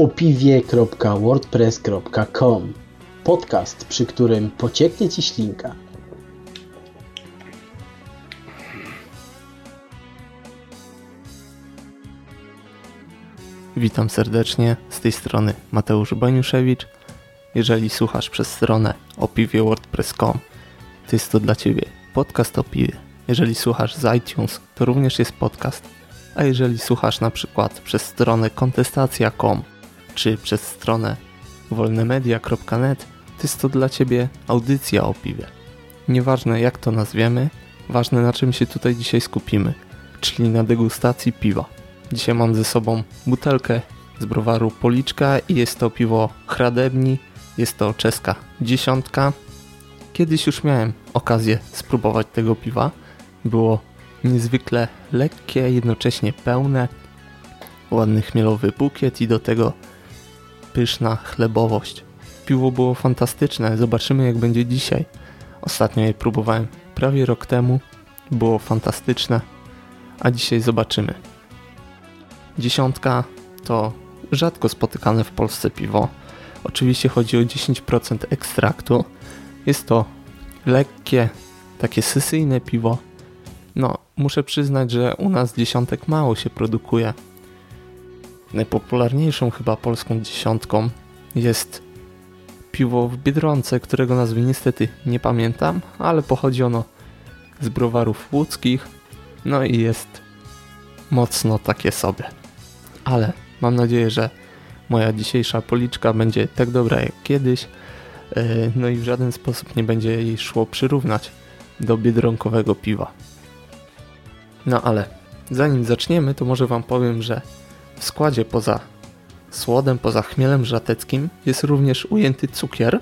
opiwie.wordpress.com Podcast, przy którym pocieknie Ci ślinka. Witam serdecznie, z tej strony Mateusz Baniuszewicz. Jeżeli słuchasz przez stronę opiwie.wordpress.com, to jest to dla Ciebie podcast o piwie. Jeżeli słuchasz z iTunes, to również jest podcast. A jeżeli słuchasz na przykład przez stronę kontestacja.com czy przez stronę wolnemedia.net, to jest to dla Ciebie audycja o piwie. Nieważne jak to nazwiemy, ważne na czym się tutaj dzisiaj skupimy, czyli na degustacji piwa. Dzisiaj mam ze sobą butelkę z browaru Policzka i jest to piwo Hradebni, jest to czeska dziesiątka. Kiedyś już miałem okazję spróbować tego piwa. Było niezwykle lekkie, jednocześnie pełne, ładny chmielowy bukiet i do tego pyszna chlebowość. Piwo było fantastyczne, zobaczymy jak będzie dzisiaj. Ostatnio je próbowałem prawie rok temu, było fantastyczne, a dzisiaj zobaczymy. Dziesiątka to rzadko spotykane w Polsce piwo. Oczywiście chodzi o 10% ekstraktu. Jest to lekkie, takie sesyjne piwo. No, muszę przyznać, że u nas dziesiątek mało się produkuje. Najpopularniejszą chyba polską dziesiątką jest piwo w Biedronce, którego nazwy niestety nie pamiętam, ale pochodzi ono z browarów łódzkich. No i jest mocno takie sobie. Ale mam nadzieję, że moja dzisiejsza policzka będzie tak dobra jak kiedyś, e, no i w żaden sposób nie będzie jej szło przyrównać do biedronkowego piwa. No ale zanim zaczniemy, to może Wam powiem, że w składzie poza słodem, poza chmielem żateckim jest również ujęty cukier.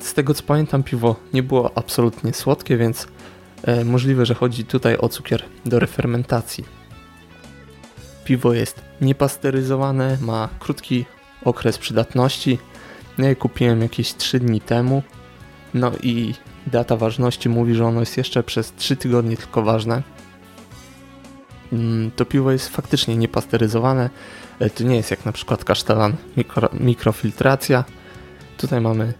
Z tego co pamiętam piwo nie było absolutnie słodkie, więc e, możliwe, że chodzi tutaj o cukier do refermentacji. Piwo jest niepasteryzowane, ma krótki okres przydatności. Ja je kupiłem jakieś 3 dni temu. No i data ważności mówi, że ono jest jeszcze przez 3 tygodnie tylko ważne. Mm, to piwo jest faktycznie niepasteryzowane. E, to nie jest jak na przykład kasztelan mikro, mikrofiltracja. Tutaj mamy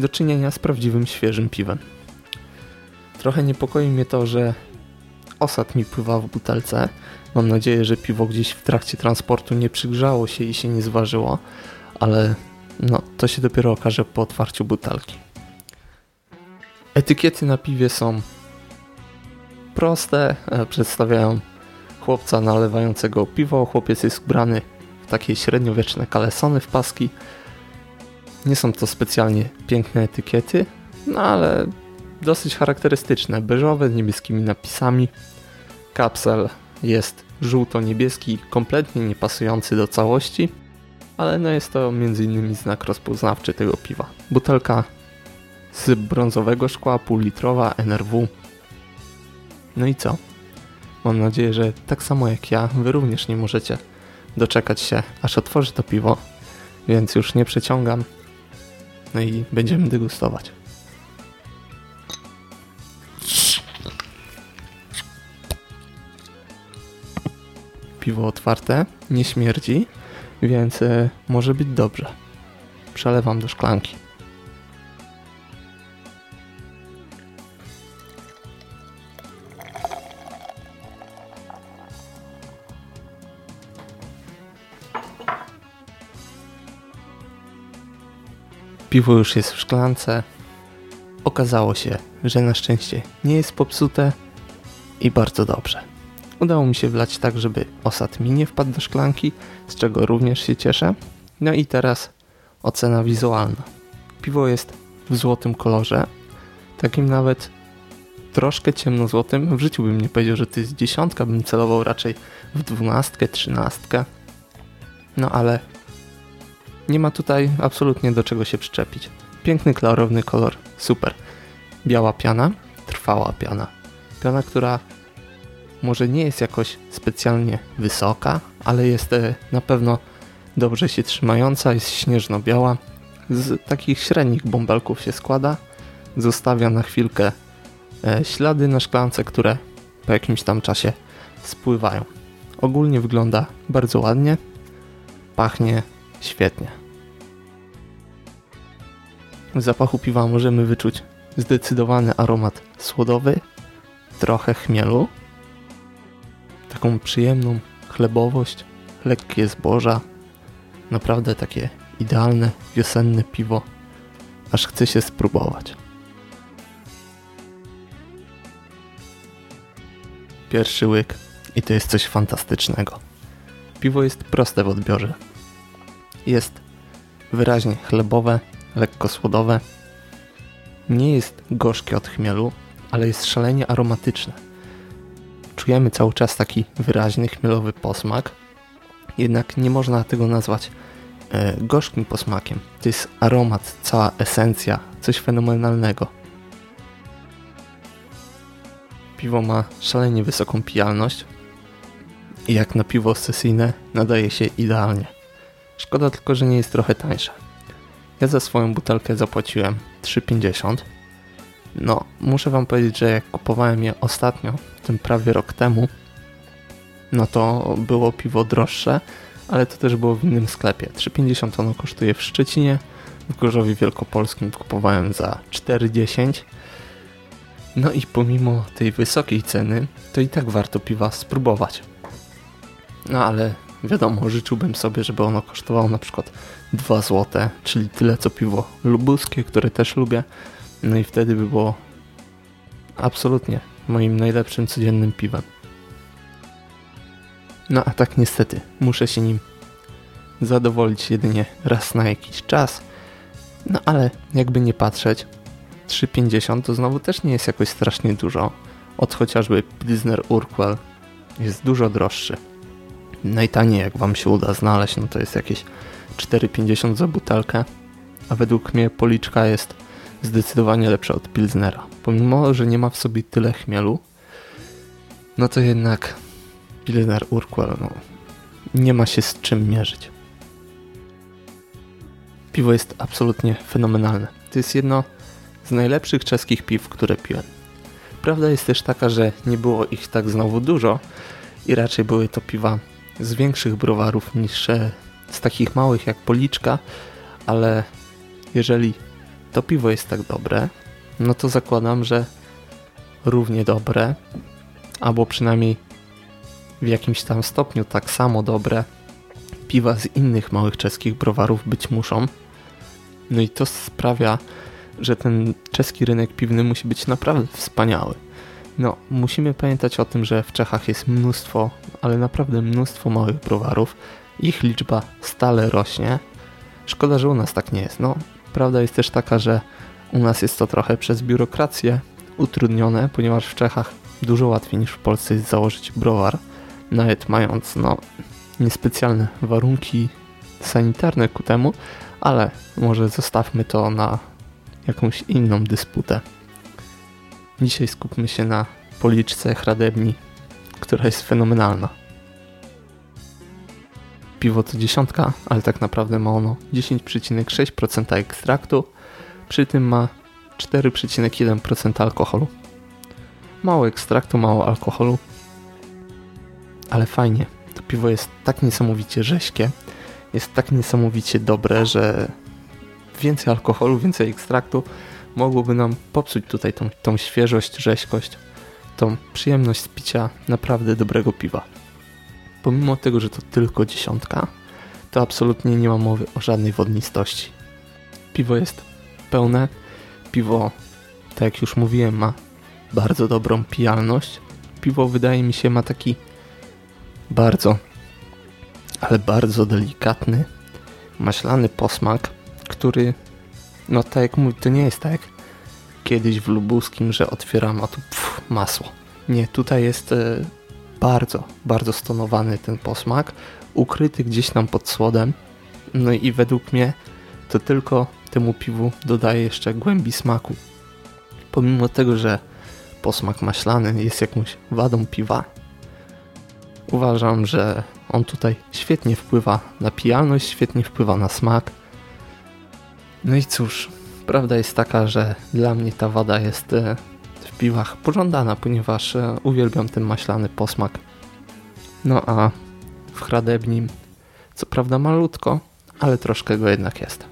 do czynienia z prawdziwym świeżym piwem. Trochę niepokoi mnie to, że osad mi pływa w butelce. Mam nadzieję, że piwo gdzieś w trakcie transportu nie przygrzało się i się nie zważyło, ale no, to się dopiero okaże po otwarciu butelki. Etykiety na piwie są proste, e, przedstawiają chłopca nalewającego piwo. Chłopiec jest ubrany w takie średniowieczne kalesony w paski. Nie są to specjalnie piękne etykiety, no ale dosyć charakterystyczne, beżowe z niebieskimi napisami. Kapsel jest żółto-niebieski, kompletnie niepasujący do całości, ale no jest to m.in. znak rozpoznawczy tego piwa. Butelka z brązowego szkła, półlitrowa NRW. No i co? Mam nadzieję, że tak samo jak ja, wy również nie możecie doczekać się, aż otworzy to piwo, więc już nie przeciągam. No i będziemy degustować. Piwo otwarte, nie śmierdzi, więc y, może być dobrze. Przelewam do szklanki. Piwo już jest w szklance. Okazało się, że na szczęście nie jest popsute i bardzo dobrze. Udało mi się wlać tak, żeby osad mi nie wpadł do szklanki, z czego również się cieszę. No i teraz ocena wizualna. Piwo jest w złotym kolorze, takim nawet troszkę ciemnozłotym. W życiu bym nie powiedział, że to jest dziesiątka, bym celował raczej w dwunastkę, trzynastkę. No ale nie ma tutaj absolutnie do czego się przyczepić. Piękny, klarowny kolor, super. Biała piana, trwała piana. Piana, która może nie jest jakoś specjalnie wysoka, ale jest e, na pewno dobrze się trzymająca, jest śnieżno-biała. Z takich średnich bąbelków się składa. Zostawia na chwilkę e, ślady na szklance, które po jakimś tam czasie spływają. Ogólnie wygląda bardzo ładnie. pachnie świetnie. W zapachu piwa możemy wyczuć zdecydowany aromat słodowy, trochę chmielu, taką przyjemną chlebowość, lekkie zboża, naprawdę takie idealne wiosenne piwo, aż chce się spróbować. Pierwszy łyk i to jest coś fantastycznego. Piwo jest proste w odbiorze. Jest wyraźnie chlebowe, lekko słodowe. Nie jest gorzkie od chmielu, ale jest szalenie aromatyczne. Czujemy cały czas taki wyraźny chmielowy posmak, jednak nie można tego nazwać e, gorzkim posmakiem. To jest aromat, cała esencja, coś fenomenalnego. Piwo ma szalenie wysoką pijalność i jak na piwo sesyjne nadaje się idealnie. Szkoda tylko, że nie jest trochę tańsze. Ja za swoją butelkę zapłaciłem 3,50. No, muszę wam powiedzieć, że jak kupowałem je ostatnio, tym prawie rok temu, no to było piwo droższe, ale to też było w innym sklepie. 3,50 ono kosztuje w Szczecinie, w Gorzowie Wielkopolskim kupowałem za 4,10 no i pomimo tej wysokiej ceny, to i tak warto piwa spróbować. No ale wiadomo, życzyłbym sobie, żeby ono kosztowało na przykład 2 zł, czyli tyle co piwo lubuskie, które też lubię. No i wtedy by było absolutnie moim najlepszym codziennym piwem. No a tak niestety, muszę się nim zadowolić jedynie raz na jakiś czas. No ale jakby nie patrzeć, 3,50 to znowu też nie jest jakoś strasznie dużo. Od chociażby Pilsner Urquell jest dużo droższy. Najtaniej jak wam się uda znaleźć, no to jest jakieś 4,50 za butelkę, a według mnie policzka jest zdecydowanie lepsza od Pilsnera. Pomimo, że nie ma w sobie tyle chmielu, no to jednak Pilsner Urquell no, nie ma się z czym mierzyć. Piwo jest absolutnie fenomenalne. To jest jedno z najlepszych czeskich piw, które piłem. Prawda jest też taka, że nie było ich tak znowu dużo i raczej były to piwa z większych browarów niż e, z takich małych jak Policzka, ale jeżeli to piwo jest tak dobre, no to zakładam, że równie dobre, albo przynajmniej w jakimś tam stopniu tak samo dobre piwa z innych małych czeskich browarów być muszą. No i to sprawia, że ten czeski rynek piwny musi być naprawdę wspaniały. No, musimy pamiętać o tym, że w Czechach jest mnóstwo, ale naprawdę mnóstwo małych browarów. Ich liczba stale rośnie. Szkoda, że u nas tak nie jest. No, prawda jest też taka, że u nas jest to trochę przez biurokrację utrudnione, ponieważ w Czechach dużo łatwiej niż w Polsce jest założyć browar, nawet mając no, niespecjalne warunki sanitarne ku temu, ale może zostawmy to na jakąś inną dysputę. Dzisiaj skupmy się na policzce hradebni, która jest fenomenalna. Piwo to dziesiątka, ale tak naprawdę ma ono 10,6% ekstraktu, przy tym ma 4,1% alkoholu. Mało ekstraktu, mało alkoholu, ale fajnie. To piwo jest tak niesamowicie rześkie, jest tak niesamowicie dobre, że więcej alkoholu, więcej ekstraktu mogłoby nam popsuć tutaj tą, tą świeżość, rzeźkość, tą przyjemność z picia naprawdę dobrego piwa. Pomimo tego, że to tylko dziesiątka, to absolutnie nie ma mowy o żadnej wodnistości. Piwo jest pełne, piwo, tak jak już mówiłem, ma bardzo dobrą pijalność. Piwo wydaje mi się ma taki bardzo, ale bardzo delikatny, maślany posmak, który, no tak jak mówię, to nie jest tak kiedyś w Lubuskim, że otwieram, a tu pff, masło. Nie, tutaj jest e, bardzo, bardzo stonowany ten posmak, ukryty gdzieś tam pod słodem. No i według mnie to tylko temu piwu dodaje jeszcze głębi smaku. Pomimo tego, że posmak maślany jest jakąś wadą piwa, uważam, że on tutaj świetnie wpływa na pijalność, świetnie wpływa na smak. No i cóż, prawda jest taka, że dla mnie ta wada jest e, w piwach pożądana, ponieważ e, uwielbiam ten maślany posmak. No a w hradebnim Co prawda malutko, ale troszkę go jednak jest.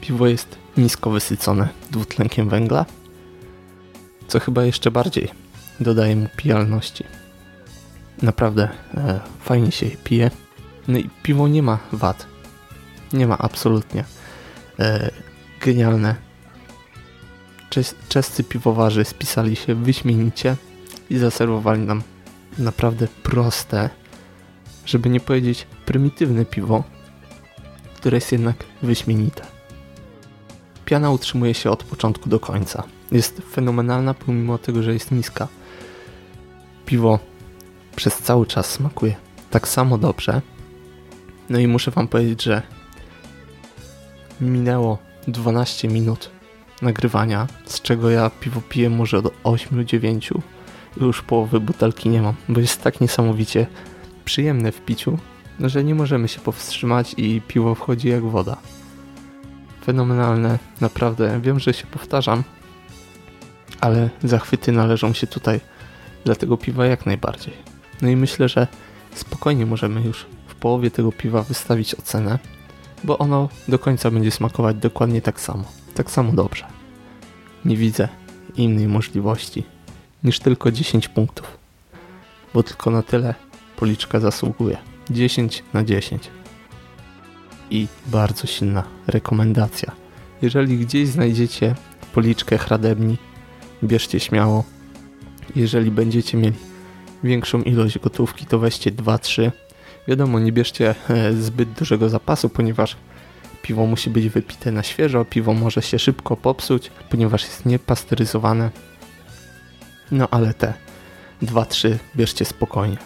Piwo jest nisko wysycone dwutlenkiem węgla, co chyba jeszcze bardziej dodaje mu pijalności. Naprawdę e, fajnie się je pije. No i piwo nie ma wad. Nie ma absolutnie. E, genialne. Czes czescy piwowarzy spisali się wyśmienicie i zaserwowali nam naprawdę proste, żeby nie powiedzieć prymitywne piwo, które jest jednak wyśmienite. Piana utrzymuje się od początku do końca. Jest fenomenalna pomimo tego, że jest niska. Piwo przez cały czas smakuje tak samo dobrze. No i muszę wam powiedzieć, że minęło 12 minut nagrywania, z czego ja piwo piję może od 8-9 już połowy butelki nie mam, bo jest tak niesamowicie przyjemne w piciu, że nie możemy się powstrzymać i piwo wchodzi jak woda. Fenomenalne, naprawdę. Wiem, że się powtarzam, ale zachwyty należą się tutaj dla tego piwa jak najbardziej. No i myślę, że spokojnie możemy już w połowie tego piwa wystawić ocenę, bo ono do końca będzie smakować dokładnie tak samo, tak samo dobrze. Nie widzę innej możliwości niż tylko 10 punktów, bo tylko na tyle policzka zasługuje. 10 na 10. I bardzo silna rekomendacja. Jeżeli gdzieś znajdziecie policzkę hradebni, bierzcie śmiało. Jeżeli będziecie mieli większą ilość gotówki, to weźcie 2-3. Wiadomo, nie bierzcie e, zbyt dużego zapasu, ponieważ piwo musi być wypite na świeżo, piwo może się szybko popsuć, ponieważ jest niepasteryzowane. No ale te 2-3 bierzcie spokojnie.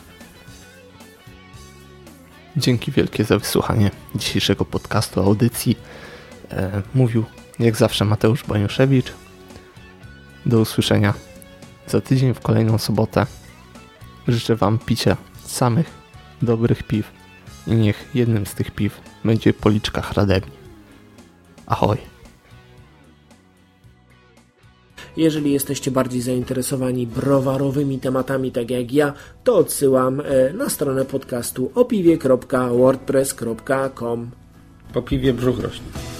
Dzięki wielkie za wysłuchanie dzisiejszego podcastu, audycji. E, mówił jak zawsze Mateusz Baniuszewicz. Do usłyszenia za tydzień w kolejną sobotę. Życzę Wam picia samych dobrych piw i niech jednym z tych piw będzie policzka hradebni. Ahoj! Jeżeli jesteście bardziej zainteresowani browarowymi tematami, tak jak ja, to odsyłam e, na stronę podcastu opiwie.wordpress.com. Po piwie brzuch rośnie.